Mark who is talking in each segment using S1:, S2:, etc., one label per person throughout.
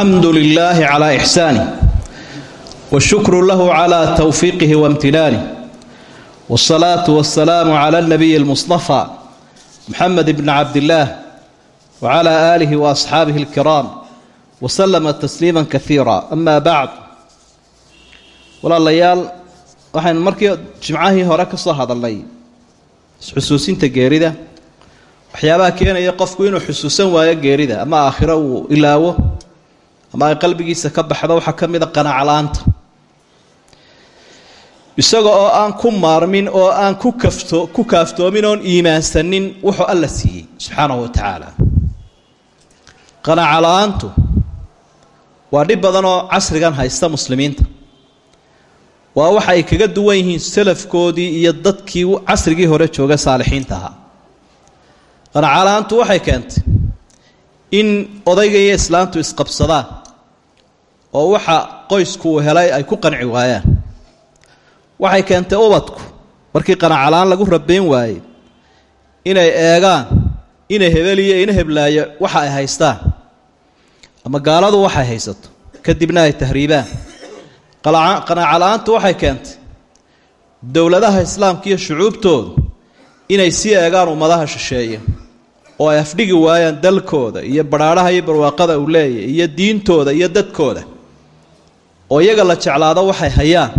S1: alxamdu lilaahi calaa ixsaanih washukru lahu calaa towfiiqihi waimtinaanih wsalaatu wasalaamu cala alnabiyi almustafa muxamed bni cabdillaah wacala aalihi waasxaabihi alkiraam wasalama tasliima kaiira ama bacd walaalayaal waxaynu markii jimcahii hore ka soo hadalnay isxusuusinta geerida. Waxyaabaha keenaya qofku inuu xusuusan waayo geerida ama aakhiro uu ama ay qalbigiisa ka baxdo waxaa ka mid a qanacla-aanta isaga oo aan ku maarmin oo aan ku kafto ku kaaftoomin oon iimaansanin wuxuu alla siiyey subxaanahu wa tacaala. Qanaca-la-aantu waa dhib badan oo casrigan haysta muslimiinta. Waa waxa ay kaga duwan yihiin salafkoodii iyo dadkii casrigii hore jooga saalixiinta ahaa. Qanaca-la-aantu waxay keentay in odayga iyo islaantu isqabsadaan oo waxa qoysku uu helay ay ku qanci waayaan. Waxay keentay ubadku. Markii qanacalaan lagu rabayn waayey. Inay eegaan ina hebeliyo ina heblaayo waxa ay haystaan. Ama gaaladu waxay haysato. Kadibna ay tahriibaan. Qanaaca-la-aantu waxay keentay. Dowladaha islaamka iyo shucuubtoodu inay sii eegaan ummadaha shisheeye. Oo ay afdhigi waayaan dalkooda iyo badhaadhaha iyo barwaaqada uu leeyahy iyo diintooda iyo dadkooda oo iyaga la jeclaado waxay hayaan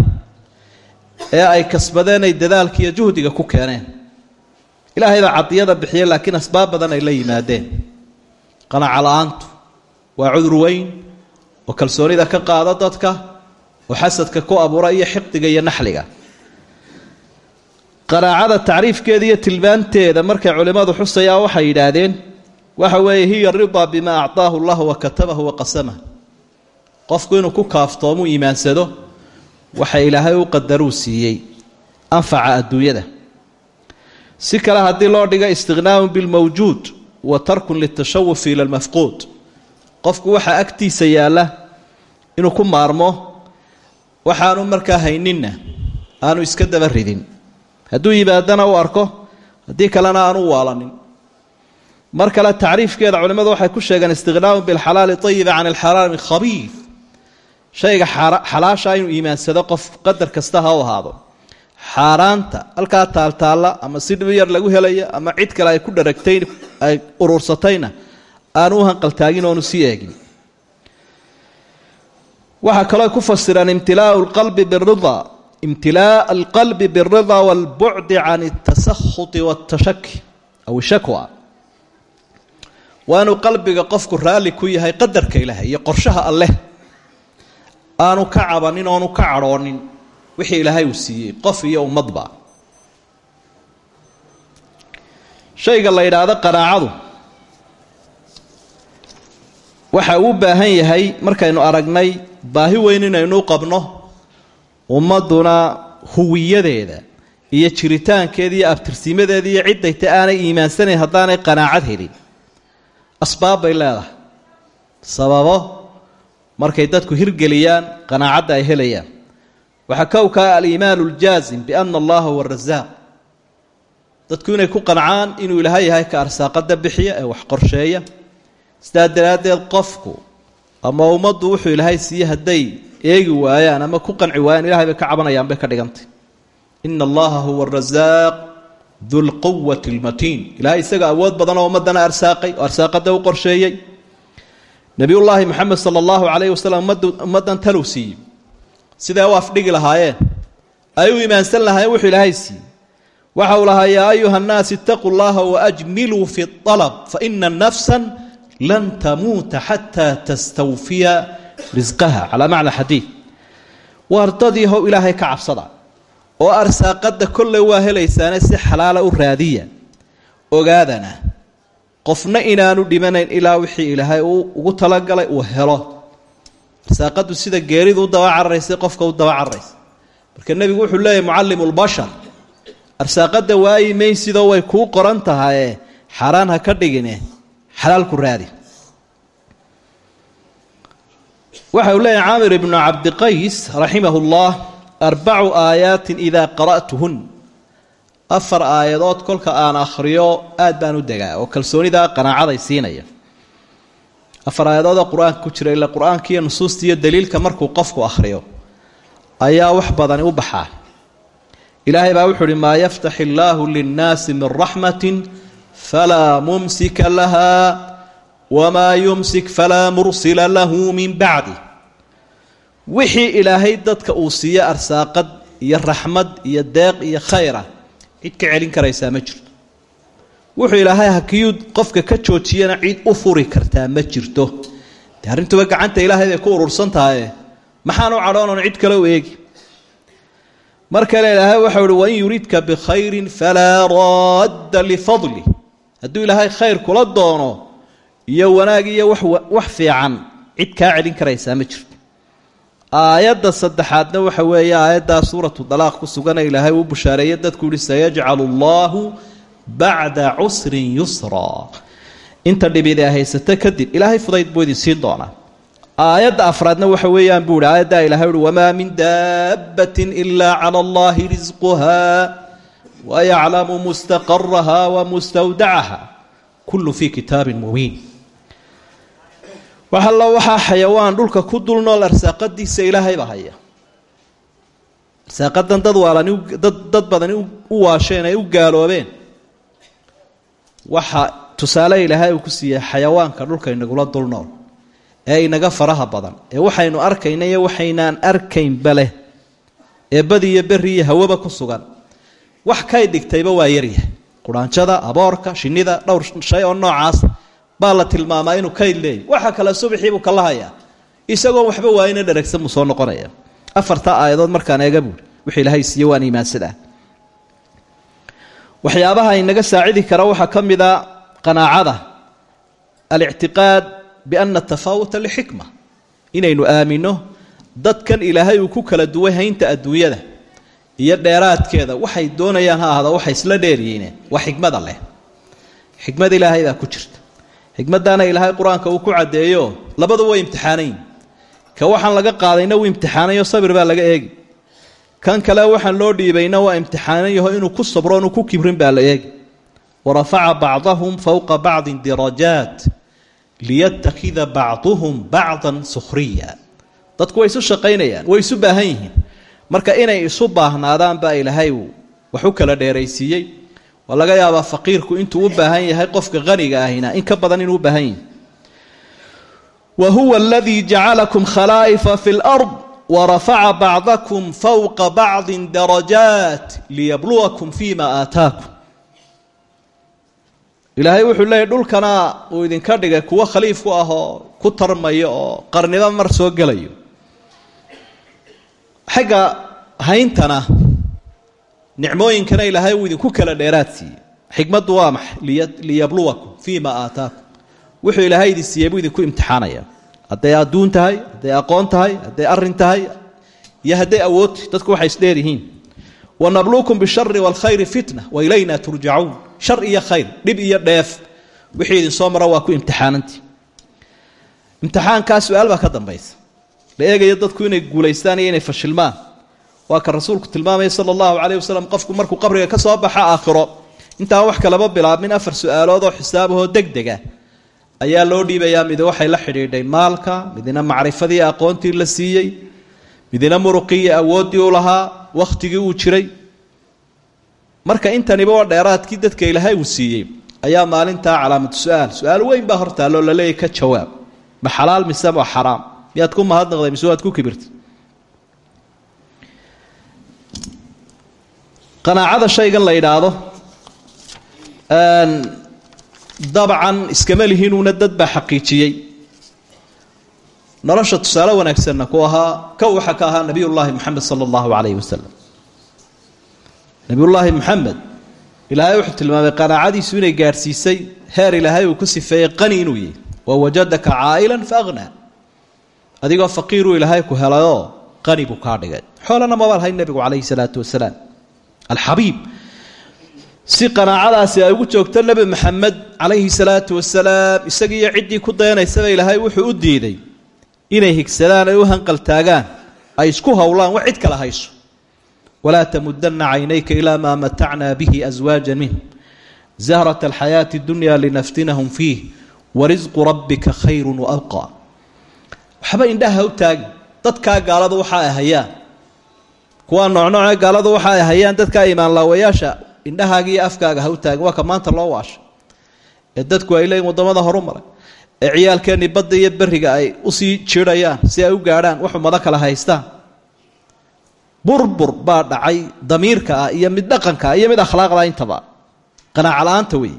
S1: ee ay kasbadeen ay dadaalka iyo juhdiga ku keeneen. Ilaahay baa cadiyada bixiya laakiin asbaab badan ay la yimaadeen. Qanaca la'aantu waa cudur weyn oo kalsoonida ka qaada dadka oo xasadka ku abuura iyo xiqdiga iyo naxliga. Qanaacada tacriifkeeda iyo tilmaanteeda markay culimmadu xusayaan waxay yidhaahdeen waxa weeye hiya ridaa bimaa acطaahu llah wa katabahu wa qasamah qofku inuu ku kaaftoomu iimaansado waxa ilaahay u qadaruu siiyey anfaca adduunyada. Si kale haddii loo dhigo istiqhnaaun bilmawjuud wa tarkun litashawufi ila lmafquud qofku waxaa agtiisa yaalla inuu ku maarmo waxaanu markaa hayninna aanu iska daba ridin. Hadduu yimaadana u arko haddii kalena aanu waalanin. Mar kale tacriifkeeda culimmadu waxay ku sheegeen istiqhnaaun bilxalaali ayiba can alxaraami khabiif shayga xalaashaa inuu iimaansado qof qadar kasta ha u ahaado. Xaaraanta halkaa taaltaalla ama si dhibiyar lagu helayo ama cid kale ay ku dharagtay ay urursatayna aanu u hanqaltaagin oonu sii eegin. Waxaa kaloo ku fasiraan imtilaau alqalbi biridaa imtilaa'a alqalbi biridaa waalbucdi can altasahuti waaltashaki aw ishakwa waa inuu qalbiga qofku raalli ku yahay qadarka ilaahay iyo qorshaha alleh aanu ka cabanin oonu ka cadhoonin. Wixii ilaahay uu siiyey qof iyo ummadba. Shayga la yidhaahdo qanaacadu. Waxa uu u baahan yahay markaynu aragnay baahi weyn inaynu qabno ummadduna huwiyadeeda iyo jiritaankeeda iyo abtirsiimadeeda iyo ciddayta aanay iimaansanayn haddaanay qanaacad helin. Asbaab bay leedahay. Sababo markay dadku hirgeliyaan qanaacadda ay helayaan. Waxaa kowkaa aliimaanu aljaazim biana allaha huwa arasaaq dadku inay ku qancaan inuu ilaahay yahay ka arsaaqada bixiya ee wax qorsheeya. Sidaa daraaddeed qofku ama ummaddu wuxuu ilaahay siiye hadday eegi waayaan ama ku qanci waayaan ilahay bay ka cabanayaan bay ka dhigantay. Ina allaha huwa arasaaq dulquwati almatiin ilahay isaga awood badan oo ummaddana arsaaqay oo arsaaqada u qorsheeyey nebiyullaahi moxamed sala allahu calayhi wasalam ummaddan talow siiyey. Siday u afdhigi lahaayeen. Ay u iimaansan lahaayeen wuxuu ilaahay siiyey. Waxa uu lahaa yaa ayuha nnaas itaquu llaha waajmiluu fi alab faina nafsan lan tamuuta xataa tastawfiya risqaha calaa macna xadiid. Wardadii how ilaahay ka cabsada oo arsaaqadda kolley waa helaysaane si xalaala u raadiya ogaadana qofna inaanu dhimanayn ilaa wixii ilaahay uu ugu talagalay uu helo. Arsaaqadu sida geeridu u daba cararaysay qofka u daba cararaysa marka nebigu wuxuu leeyahy mucallimu lbashar arsaaqadda waayi maysidoo way kuu qoran tahaye xaaraan ha ka dhigine xalaalku raadi. Waxa uu leeyahy caamir ibnu cabdiqays raximahu llah arbacu aayaatin idaa qara'tuhun afar aayadood kolka aan akhriyo aad baan u degaa oo kalsoonidaa qanaacaday siinaya. Afar aayadoodoo qur'aanka ku jira ila qur'aanka iyo nusuusta iyo daliilka markuu qofku akhriyo ayaa wax badani u baxaa. Ilaahay baa wuxu uhi maa yaftax illaahu linnaasi min raxmatin falaa mumsika laha wamaa yumsik falaa mursila lahu min bacdi. Wixii ilaahay dadka uu siiyo arsaaqad iyo raxmad iyo deeq iyo khayra cid ka celin karaysaa ma jirto. Wuxuu ilaahay hakiyuu qofka ka joojiyana cid u furi kartaa ma jirto. De arrintuba gacanta ilaahay bay ku urursan tahaye maxaan u cadhoonan cid kale u eegi. Mar kale ilaahay waxau uhi wain yuridka bikhayrin falaa raadda lifadli hadduu ilaahay khayr kula doono iyo wanaag iyo wax fiican cid kaa celin karaysaa ma jirto aayadda saddexaadna waxa weeye aayaddaa suuratu dalaaq ku sugana ilaahay uu bushaareeye dadku yihi sayajcalu allahu bacda cusrin yusraa inta dhibida haysato kadib ilaahay fudayd buu idin siin doonaa. Aayadda afraadna waxa weeyaan buu ihi aayaddaa ilahay uhi wamaa min daabbatin ilaa cala allahi risquha wayaclamu mustaqaraha wa mustawdacaha kullu fii kitaabin mubiin wax allo waxaa xayawaan dhulka ku dul nool arsaaqadiisa ilaahaybaa haya. Arsaaqadan dad waalani dad dad badani u waasheen ay u gaaloobeen. Waxa tusaale ilaahay uu ku siiyey xayawaanka dhulka inagula dul nool ee inaga faraha badan ee waxaynu arkayna waxaynaan arkaynba leh ee badi iyo berri iyo hawaba ku sugan. Wax kay dhigtayba waa yaryahay quraanjada aboorka shinnida dhowr shay oo noocaas baa la tilmaamaa inuu kayd leeyay waxa kale subaxii buu kala hayaa. Isagoon waxba waayina dharagsan buu soo noqonaya. Afarta aayadood markaan eega buuri wixii ilaahay siiye waan iimaansadaa waxyaabaha inaga saacidi kara waxaa ka mid a qanaacada. Alictiqaad biana atafaawuta lixikma. Inaynu aamino dadkan ilaahay uu ku kala duway haynta adduunyada iyo dheeraadkeeda. Waxay doonayaan ha ahda waxay isla dheeryihiine waa xikmada leh. Xikmad ilaahay ku jirta xikmaddaana ilaahay qur'aanka uu ku caddeeyo labadu way imtixaanayin ka waxaan laga qaadayna wuu imtixaanayo sabir baa laga eegi. Kan kale waxaan loo dhiibayna waa imtixaanan yaho inuu ku sabro inuu ku kibrin baa la eegi. Warafaca bacdahum fowqa bacdin darajaat liyatakida bacduhum bacdan sukhriya. Dadku way isu shaqaynayaan way isu baahan yihiin. Marka inay isu baahnaadaan baa ilaahay uu wax u kala dheeraysiiyey waa laga yaabaa faqiirku intuu u baahan yahay qofka haniga ahina in ka badan inuu u baahan yahay. Wa huwa aladii jacalakum khalaa'ifa fi lard warafaca bacdakum fowqa bacdin darajaat liyabluwakum fima aataakum. Ilaahay wuxuu leeyahy dhulkana uu idinka dhigay kuwo khaliif ku ah oo ku tarmayo oo qarniba mar soo gelayo. Xagga hayntana nicmooyinkana ilaahay uu idinku kala dheeraad siiyey xikmaddu waa maxay liyabluwakum fima aataakum. Wuxuu ilaahay idin siiyey buu idinku imtixaanaya hadday adduun tahay hadday aqoon tahay hadday arrin tahay iyo hadday awoodtahy dadku waxay isdheer yihiin. Wanabluukum bishari waalkhayri fitna wa ilayna turjacuun shar iyo khayr dhib iyo dheef wixii idin soo mara waa ku imtixaanantii. Imtixaankaa su'aal baa ka dambaysa. La eegayo dadku inay guulaystaan iyo inay fashilmaan waa ka rasuulku tilmaamaya sala allahu calayh wasalam qofku markuu qabriga ka soo baxa aakhiro. Intaan wax kalaba bilaabmin afar su'aalood oo xisaabahoo deg dega ayaa loo dhiibayaa midi waxay la xidhiidhay maalka midina macrifadii aqoontii la siiyey midina muruqii iyo awooddii u lahaa wakhtigii uu jiray. Marka intaniba waa dheeraadkii dadka ilaahay uu siiyey ayaa maalintaa calaamatu su'aal. Weyn baa hortaalloo la leeyahy ka jawaab. Ma xalaal mise waa xaraam? Miyaad ku mahadnaqday mise waad ku kibirtay qanaacada shaygan la yidhaahdo dabcan iskama lihiinuuna dad baa xaqiijiyey. Nolosha tusaale wanaagsanna ku ahaa kow waxaa ka ahaa nebiyullaahi moxamed sala calayhi wasalam nebiyullaahi moxamed ilaahay wuxuu tilmaamay qanaacadiisu inay gaadhsiisay heer ilaahay uu ku sifeeyey qani inuu yahy wa wajadaka caa'ilan fa aghnaa adigoo faqiiruu ilaahay ku helayoo qani buu kaa dhigay. Xoolana maba lahayn nebigu calayhi salaatu wasalaam alxabiib si qanaacadaasi ay ugu joogto nebi maxamed calayhi salaatu wasalaam isagiiyo ciddii ku dayanaysaba ilaahay wuxuu u diiday inay higsadaan ay u hanqaltaagaan ay isku howlaan wax cid kala hayso. Walaa tamudana caynayka ilaa maa matacnaa bihi aswaaja minh zahrat alxayaati dunya linaftinahum fiih warisqu rabbika khayrun waabqaa waxba indhaha ha u taagin dadkaa gaaladu waxa ay hayaan kuwaa noocnoocee gaaladu waxa ay hayaan dadkaa imaanlaawayaasha indhahaaga iyo afkaaga ha u taagin waa ka maanta loo waashay ee dadku ay leeyiin waddamada horu ee ciyaalkeennii badda iyo berriga ay u sii jirhayaan si ay u gaadhaan wax ummado kale haystaan. Burbur baa dhacay damiirka ah iyo mid dhaqanka ah iyo mid akhlaaqda intaba. Qanaaca la'aanta wey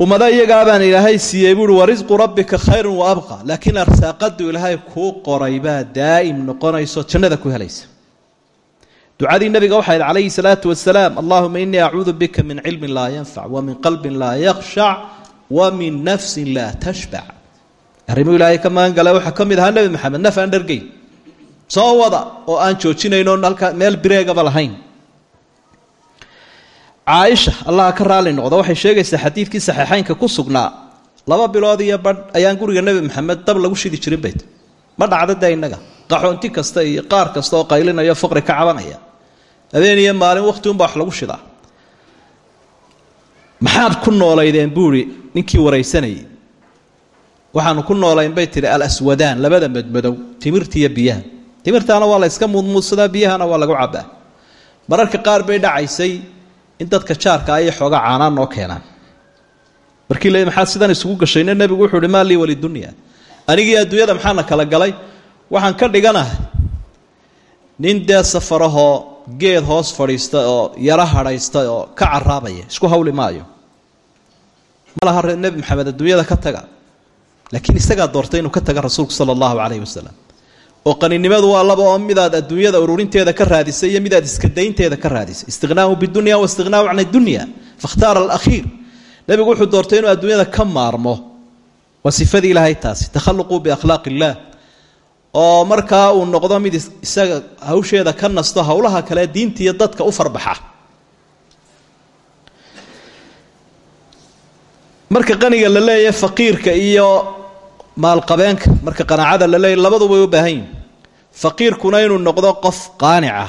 S1: ummado iyagaa baan ilaahay siiyey buuhi warisqu rabbika khayrun wa abqa. Laakiin arsaaqadu ilaahay kuu qoray baa daa'im noqonayso jannada ku helaysa ducadii nabiga waxay ahayd calayhi salaatu wasalaam allahuma inii acuudu bika min cilmin laa yanfac wa min qalbin laa yakhshac wa min nafsin laa tashbac arrimuu ilaahay ka magan gala waxaa ka mid ahaa nebi maxamed naf aan dhargeyn soo wada oo aan joojinayno halkaa meel bireegaba lahayn. Caaisha allaha ka raali noqda waxay sheegaysaa xadiidkii saxiixeynka ku sugnaa. Laba bilood iyo badh ayaan guriga nebi maxamed dab lagu shidi jirin bayt ma dhacda dee innaga? Qaxoonti kasta iyo qaar kasta oo qaylinayo faqri ka cabanaya habeen iyo maalin wakhti unbaa wax lagu shidaa. Maxaad ku noolaydeen buuri ninkii waraysanayay. Waxaanu ku noolayn bay tihi alaswadaan labada madmadow timirtiiyo biyaha. Timirtaana waa la yska muudmuudsadaa biyahana waa lagu cabbaa. Mararka qaar bay dhacaysay in dadka jaarka ay xooga caanaan noo keenaan. Markii le maxaad sidan isugu gashayna nebigu wuxuu uhi maa lii walidunya anigii adduunyada maxaana kala galay? Waxaan ka dhiganahay nin dee safarahoo geed hoos fadhiista oo yaro hadhaysta oo ka caraabaya isku hawli maayo. Ma laha nebi maxamed adduunyada ka taga. Laakiin isagaa doortay inuu ka taga rasuulku sala allahu calayhi wasalam oo qaninimadu waa laba oo midaad adduunyada ururinteeda ka raadisay iyo midaad iska daynteeda ka raadisay. Istiqnaahu bidunya wa istiqnaahu can dunya fakhtaara alakhiir. Nebigu wuxuu doortay inuu adduunyada ka maarmo. Waa sifadii ilaahay taasi takhalluquu biakhlaaq illaah oo markaa uu noqdo mid isaga hawsheeda ka nasto howlaha kale diinta iyo dadka u farbaxa. Marka qaniga la leeyahay faqiirka iyo maalqabeenka marka qanaacada la leeyahy labaduba way u baahan yihiin faqiirkuna inuu noqdo qof qaanica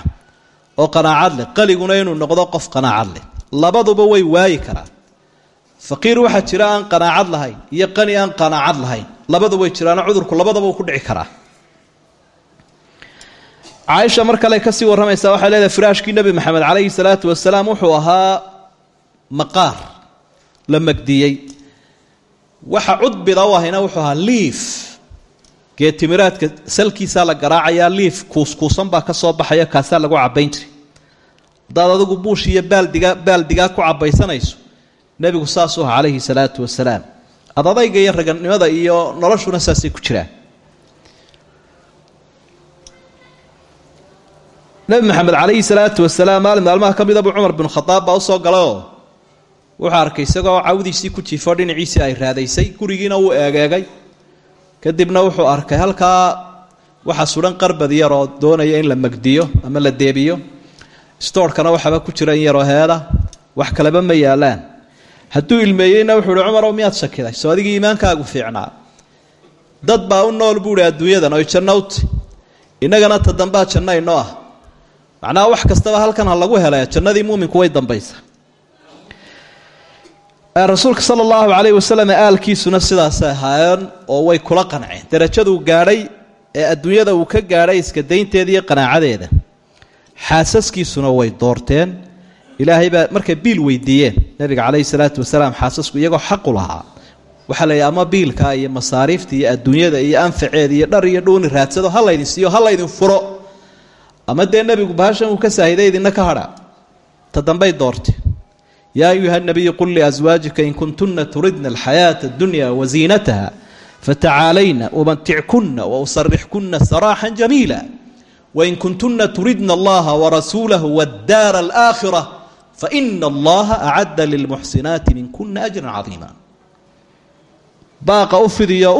S1: oo qanaacad leh. Qaliguna inuu noqdo qof qanaacad leh. Labaduba way waayi karaan. Faqiir waxaa jira aan qanaacad lahayn iyo qani aan qanaacad lahayn. Labadu way jiraano cudurku labadaba ku dhici karaa caaisha mar kale ka sii warramaysaa waxay leedahay firaashkii nebi maxamed calayhi salaatu wasalaam wuxuu ahaa maqaar la magdiyey. Waxa cudbida u ahayna wuxuu ahaa liif. Geetimiraadka salkiisaa la garaacayaa liif kuuskuusan baa ka soo baxaya kaasaa lagu cabbayn jiray. Haddaad adigu buush iyo baaldiga baaldigaa ku cabbaysanayso nebigu saasuu aha calayhi salaatu wasalaam adadayga iyo raganimada iyo noloshuna saasay ku jiraan nebi maxamed calayhi salaatu wasalaam maalin maalmaha ka mida buu cumar khadaab baa u soo galayoo wuxuu arkay isagoo cawdiisii ku jiifo dhinaciisii ay raadaysay gurigiina wuu eegeegay. Kadibna wuxuu arkay halkaa waxa sudan qarbad yaroo doonaya in la magdiyo ama la deebiyo. Stoorkana waxaaba ku jira in yaroo heeda wax kaleba ma yaalaan. Hadduu ilmeeyeyna wuxuu uhi cumarow miyaad shakiday? Soo adigii iimaankaagu fiicnaa. Dad baa u nool buuhi adduunyadan oy jannowti. Innagana ta janno ah macnaha wax kastaba halkan ha lagu helaya jannadii muuminku way dambaysa rasuulka sala allahu calayhi aalkiisuna sidaasay ahaayeen oo way kula qanceen. Darajaduu gaadhay ee adduunyada uu ka gaadhay iska daynteeda iyo qanaacadeeda. Xaasaskiisuna way doorteen. Ilaahay baa markay biil weydiiyeen. Nabiga calayhi salaatu wasalaam xaasasku iyagoo xaqu lahaa. Waxaa la yidhi ama biilka iyo masaariifta iyo adduunyada iyo anfaceeda iyo dhar iyo dhuuni raadsado ha laydin siiyo ha laydin furo ama dee nebigu bahashan uu ka saahiday idinna ka hadha. Ta dambay doorte. Yaa ayuha nabiyu qul liaswaajika in kuntuna turidna alxayaata addunya waziinataha fatacaalayna umantickuna wausarixkuna saraaxan jamiila. Wain kuntuna turidna allaha warasuulahu wadaara alaakhira faina allaha acadda lilmuxsinaati minkuna ajran cadiima. Baaqa u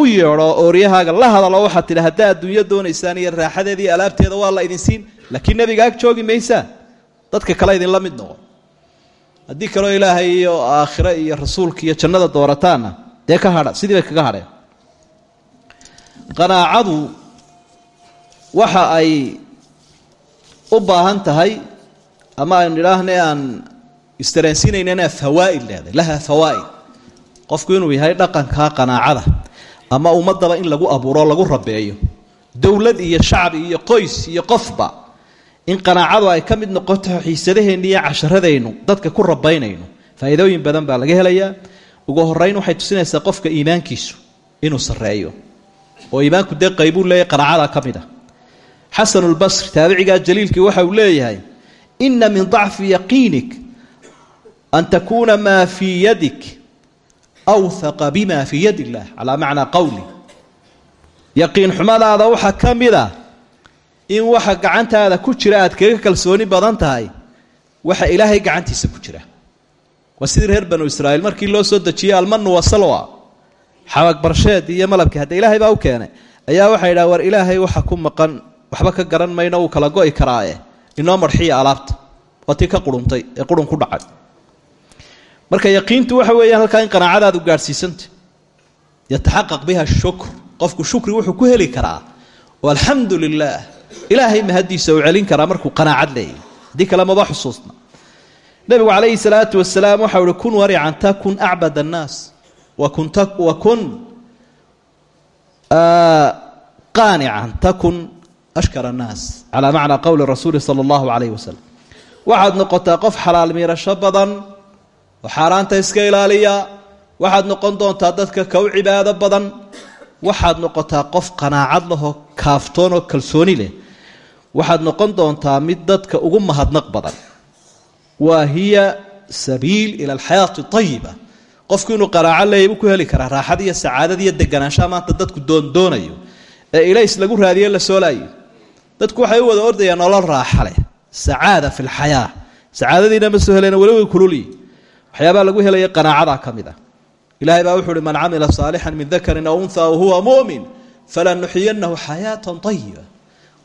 S1: u yeedho ooryahaaga la hadalo waxaad tidhi haddaa doonaysaan iyo raaxadeeda alaabteeda waa la idin siin laakiin nebiga ag joogi maysaan dadka kale idinla mid noqon. Haddii kaloo ilaahay iyo aakhire iyo rasuulka iyo jannada doorataanna dee ka hadha sidii bay kaga hadheen qanaacadu waxa ay u baahan tahay ama aynu idhaahna aan istareensiinayna inaa fawaa'id leedahay laha fawaa'id qofku inuu yahay dhaqankaa qanaacada ama ummadaba in lagu abuuro lagu rabeeyo. Dowlad iyo shacbi iyo qoys iyo qofba in qanaacadu ay ka mid noqoto xiisadaheenni iyo casharadaynu dadka ku rabaynayno faa'iidooyin badan baa laga helayaa. Ugu horeyn waxay tusinaysaa qofka iimaankiisu inuu sarreeyo. Oo iimaanku dee qaybuu leeyahy qanaacada ka mid a xasanulbasri taabicigaa jaliilkii waxa uu leeyahay ina min dacfi yaqiinik an takuuna maa fii yadik awhaqa bima fii yad illah calaa macnaa qowli yaqiin xumadaada waxaa ka mid a in waxa gacantaada ku jira aad kaga kalsooni badan tahay waxa ilaahay gacantiisa ku jira. Waa sidii reer banu israa'iil markii loo soo dejiyey almanu wasalwa xabag barsheed iyo malabkii hadda ilaahay baa u keenay ayaa waxay yidhaha war ilaahay waxa ku maqan waxba ka garan mayno wuu kala go'i karaae inoo marxiya alaabta. Waa ka quruntay ee qurun ku dhacay. Marka yaqiintu waxa weeyaan halkaa in qanaacadaadu gaadhsiisanta yataxaqaq biha shukr qofku shukri wuxuu ku heli karaa. Oo ilaahay mahadiisa uu celin karaa markuu qanaacad leeyahy haddii kale maba xusuusna. Nebigu calayhi salaatu wasalaam waxau uhi kun warican takun acbad annaas wakun qaanican takun ashkar annaas. Calaa macnaa qowli rasuuli sala allahu calayhi wasalam waxaad noqotaa qof xalaal miirasho badan oo xaaraanta iska ilaaliya. Waxaad noqon doontaa dadka ka u cibaado badan. Waxaad noqotaa qof qanaacad lahoo kaaftoon oo kalsooni leh waxaad noqon doontaa mid dadka ugu mahadnaq badan. Wa hiya sabiil ila alxayaati ayiba qofku inuu qanaaco leeya buu ku heli karaa. Raaxada iyo sacaadada iyo deganaanshaha maanta dadku doondoonayo ee ilays lagu raadiye la soolaayo. Dadku waxay u wada ordayaan nolol raaxa leh. Sacaada fi lxayaa sacaadadiina ma soo heleen weli way kululyi waxyaabaa lagu helaya qanaacadaa ka mid ah. Ilahay baa wuxu uhi man camila saalixan min dakarin aw unha wahuwa mu'min falanuxiyanahu xayaatan ayiba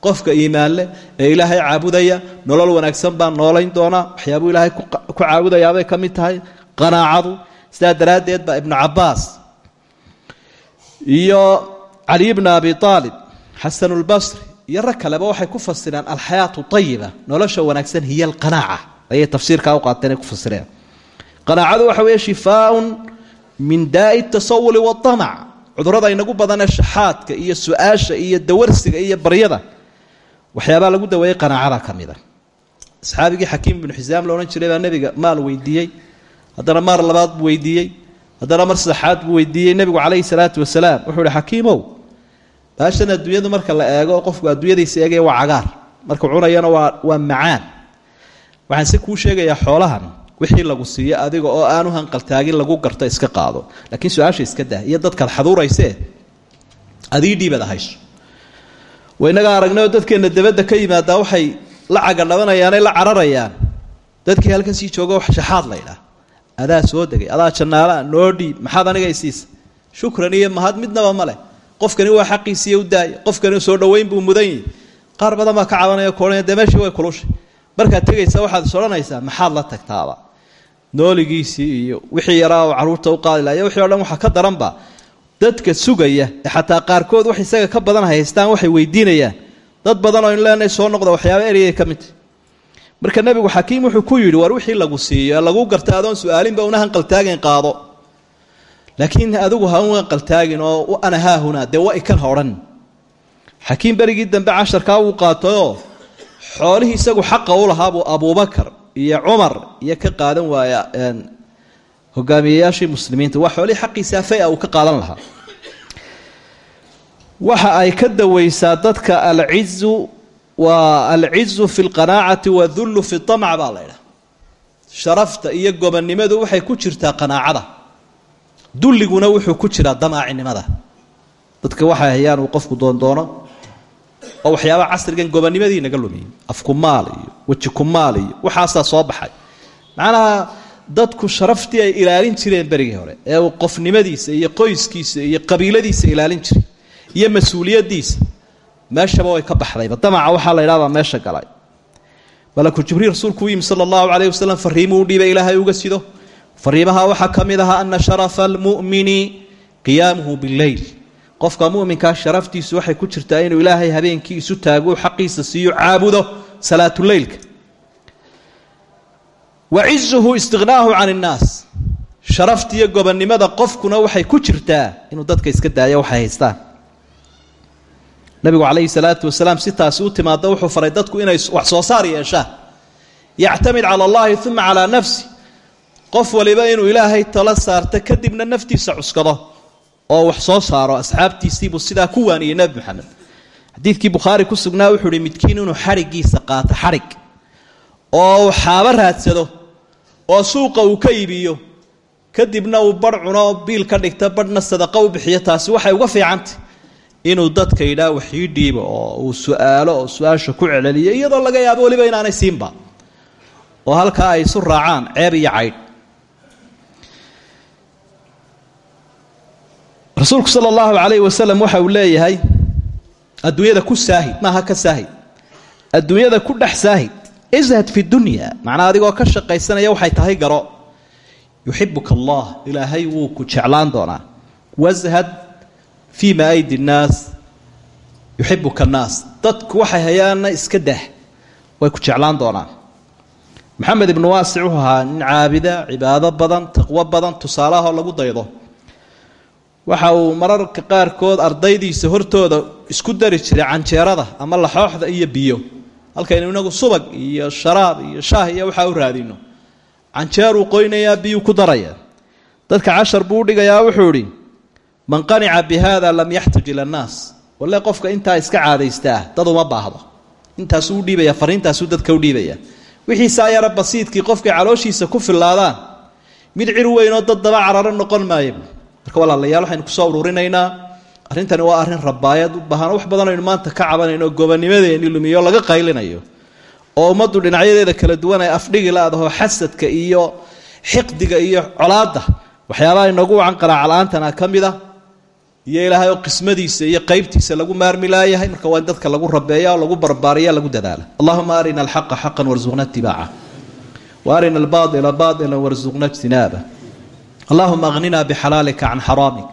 S1: qofka iimaan leh ee ilaahay caabudaya nolol wanaagsan baa noolayn doonaa waxyaabuu ilaahay ku caabudayaabay ka mid tahay qanaacadu. Sidaa daraaddeed baa ibnu cabaas iyo cali bna abi aalib xasanulbasri iyo rag kaleba waxay ku fasireen alxayaatu ayiba nolosha wanaagsan hiya alqanaaca. Ayay tafsiirkaa u qaateen ku fasireen. Qanaacadu waxa weeye shifaaun min daai tasawuli waamac cudurrada inagu badanee shaxaadka iyo su'aasha iyo dawarsiga iyo baryada waxyaabaa lagu daweeyey qanaacada ka mida. Xakiim ibnu xisaam la odhan jiray baa nebiga maal weydiiyey. Haddana maar labaad buu weydiiyey. Haddana mar saddexaad buu weydiiyey. Nebigu calayhi salaatu wasalaam wuxuu ihi xakiimow baashan adduunyadu marka la eego qofku adduunyadiisa eegaya waa cagaar. Marka cunayana waa waa macaan. Waxaan se kuu sheegayaa xoolahan wixii lagu siiyo adiga oo aanu hanqaltaagin lagu garto iska qaado. Laakiin su'aasha iska dah iyo dadkaad xaduuraysee adii dhiibad hayso waynaga aragnayoo dadkeenna dabadda ka yimaadaa waxay la cagadhabanayaanay la cararayaan. Dadkii halkan sii jooga wax shaxaad laydhaa adaa soo degay adaa jannaalaa noo maxaad aniga isiisa shukran iyo mahad midnaba ma leh. Qofkani waa xaqiisiiyo u daaya qofkani soo dhoweyn buu mudan yihi qaar badan baa ka cabanaya koodhanya dee way kulushay. Markaad tegaysa waxaad is maxaad la tagtaaba. Nooligiisii iyo wixii yaraa carruurta u qaadi wixii o dhan waxaa ka daranba dadka sugaya ee xataa qaarkood wax isaga ka badan haystaan waxay weydiinayaan. Dad badan oo in leenay soo noqda waxyaaba ereyay ka midta marka nebigu xakiim wuxuu ku yidhi war wixii lagu siiyo lagu garta adoon su'aalinba una hanqaltaagin qaado. Laakiin adigu ha u hanqaltaagin oo ana haahunaa dee wa ikan ha xakiim berigii dambe casharkaa wuu qaatayoo xoolihii isagu xaqa u lahaabuu abuubakar iyo cumar iyo ka qaadan waaya hogaamiyeyaashii muslimiinta waa xoolihii xaqiisa faya uu ka qaadan lahaa. Waxa ay ka dawaysaa dadka alcizu waa alcizu fi lqanaacati wadullu fi amc baa la ydhaha sharafta iyo gobonnimadu waxay ku jirtaa qanaacada. Dulliguna wuxuu ku jiraa damaacinimada dadka waxay hayaan uu qofku doondoono oo waxyaabaha casrigan gobonnimadii naga lumiyey afkumaal iyo wejikumaal iyo waxaasaa soo baxay. Macnaha dadku sharaftii ay ilaalin jireen berigii hore ee uu qofnimadiisa iyo qoyskiisa iyo qabiiladiisa ilaalin jiray iyo mas'uuliyadiisa meeshaba way ka baxdayba damaca waxaa la ydhahdaa meesha galay. Malaku jibriil rasuulku u yimi sala allahu calayh wasalam fariimuu ilaahay uga sido. Fariimaha waxaa ka mid ahaa ana sharafa almu'mini qiyaamuhu bileyl qofka muminkaa sharaftiisu waxay ku jirtaa inuu ilaahay habeenkii isu taago xaqiisa siiyo caabudo salaatuleylka wa cizuhu istiqnaahu can innaas sharafta iyo gobonnimada qofkuna waxay ku jirtaa inuu dadka iska daayo waxay haystaan. Nabigu calayhi salaatu wasalaam si taasi u timaado wuxuu faray dadku inay wax soo saar yeeshaan. Yactamid cala allahi uma calaa nafsi. Qof waliba inuu ilaahay tala saarto kadibna naftiisa cuskado oo wax soo saaro asxaabtiisiibuu sidaa ku waaniyey nebi maxamed xadiidkii bukhaari ku sugnaa wuxuu uhi midkiin inuu xadhiggiisa qaato xadhig oo uu xaabo raadsado oo suuqa uu ka iibiyo kadibna uu badh cuno biil ka dhigta badhna sadaqo u bixiyo taasi waxay uga fiicantay inuu dadka yidhaah wax ii dhiibo oo uu su'aalo oo su'aasha ku celceliyo iyadoo laga yaabo weliba inaanay siinba. Oo halkaa ay isu raacaan ceeb iyo caydh. Rasuulku sala allahu calayhi wasalam waxa uu leeyahay adduunyada ku saahid maaha ka saahid adduunyada ku dhex saahid ishad fi dunya. Macnaa adigoo ka shaqaysanaya waxay tahay garo. Yuxibuka allah. Ilaahay wuu ku jeclaan doonaa. Washad fii ma aydi nnaas. Yuxibuka annaas dadku waxay hayaanna iska dah. Way ku jeclaan doonaan. Maxamed ibnu waasic wuxuu ahaa nin caabida cibaado badan taqwo badan tusaalahoo lagu daydo. Waxa uu mararka qaarkood ardaydiisa hortooda isku dari jiray canjeerada ama laxooxda iyo biyo halkaynu inagu subag iyo sharaab iyo shaah iyo waxaa u raadino. Canjeeruu qoynayaa biyuu ku daraya dadka cashar buu udhigayaa wuxuu idhi man qanica bi lam yaxtaj ila annaas. Walle qofka intaa iska caadaystaa dad uma baahdo. Intaasuu udhiibaya fariintaasuu dadka u dhiibaya. Wixiisaa yara basiidkii qofkay calooshiisa ku filaadaan mid cir weynoo dad daba cararo noqon maayo. Marka walaalayaal waxaynu ku soo ururinaynaa arrintani waa arrin rabaayad u baahan wax badan aynu maanta ka cabanayno gobonimadeeni lumiyo laga qaylinayo. Oo ummaddu dhinacyadeeda kala duwan ay afdhigi laadaho xasadka iyo xiqdiga iyo colaadda. Waxyaabaha inoogu wacan qaraaca-la-aantana ka mid a iyo ilaahay oo qismadiisa iyo qaybtiisa lagu maarmi laayahay marka waa in dadka lagu rabeeya oo lagu barbaariya lagu dadaala. Allahuma arina alxaqa xaqan warsuqna itibaaca wa arina albaaila baila warsuqna ijtinaaba. Allahuma akhnina bixalaalika can xaraamik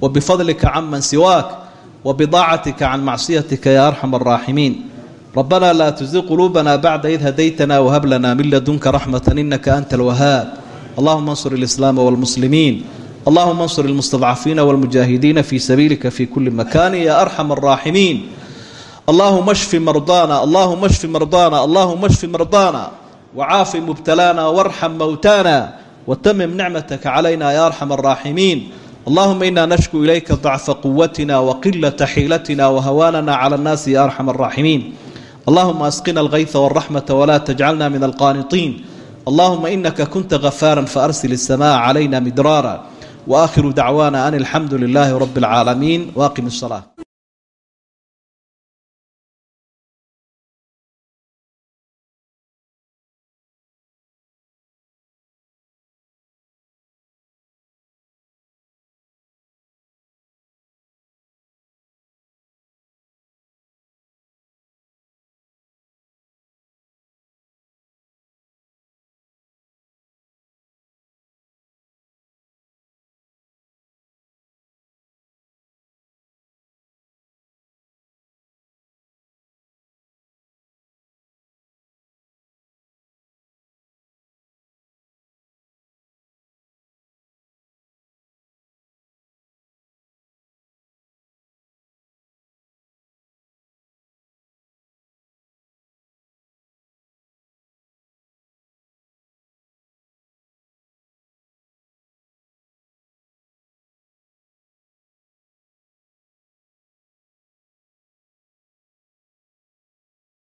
S1: wabifadlika can man siwaak wabidaacatika can macsiyatika ya arxam araaximiin ربنا لا تزغ قلوبنا بعد إذ هديتنا وهب لنا من لدنك رحمة إنك أنت الوهاب اللهم انصر الإسلام والمسلمين اللهم انصر المستضعفين والمجاهدين في سبيلك في كل مكان يا أرحم الراحمين اللهم اشف مرضانا اللهم اشف مرضانا اللهم اشف مرضانا وعاف مبتلانا وارحم موتانا وتمم نعمتك علينا يا أرحم الراحمين allahuma ina nashku ilayka dacfa quwatina waqilata xiilatina wahawaanana cala annaasi ya arxam araaximiin allahuma asqina alkayta waraxmata wla tajcalna min alqaanitiin allahuma inaka kunta hafaara faarsil isamaa calayna midraara waakhiru dacwaana an alxamdu lilahi rabi اlcaalamiin waaqim sala